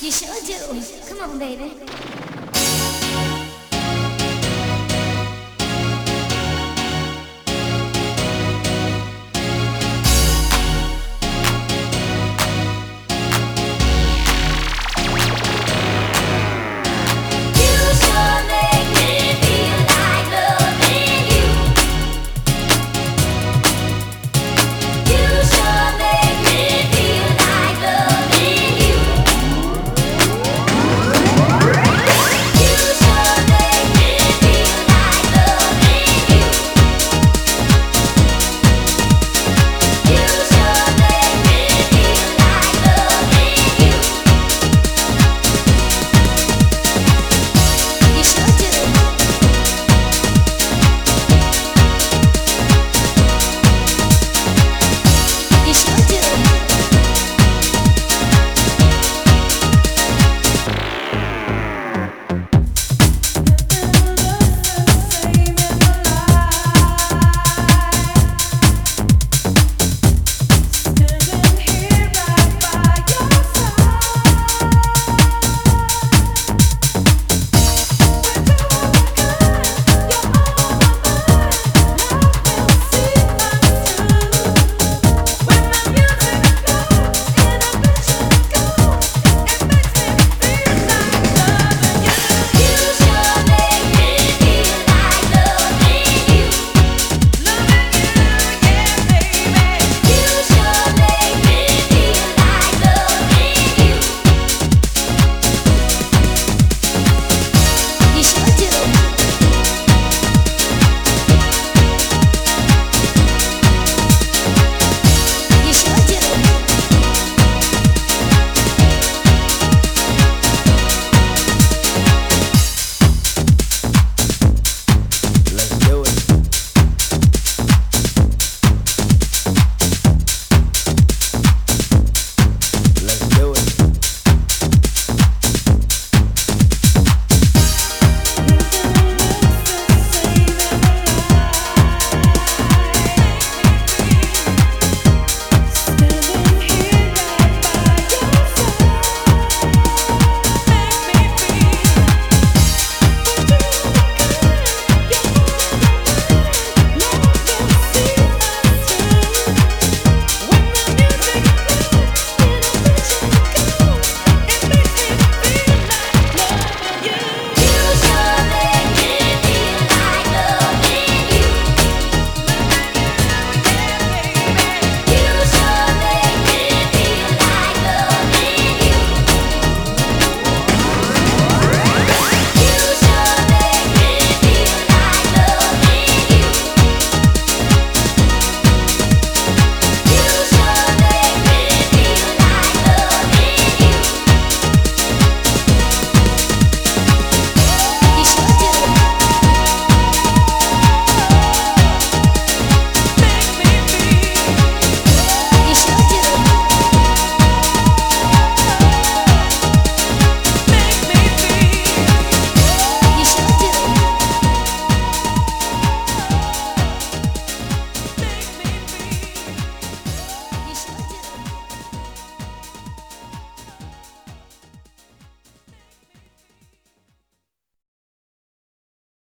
You sure do. Come on, baby.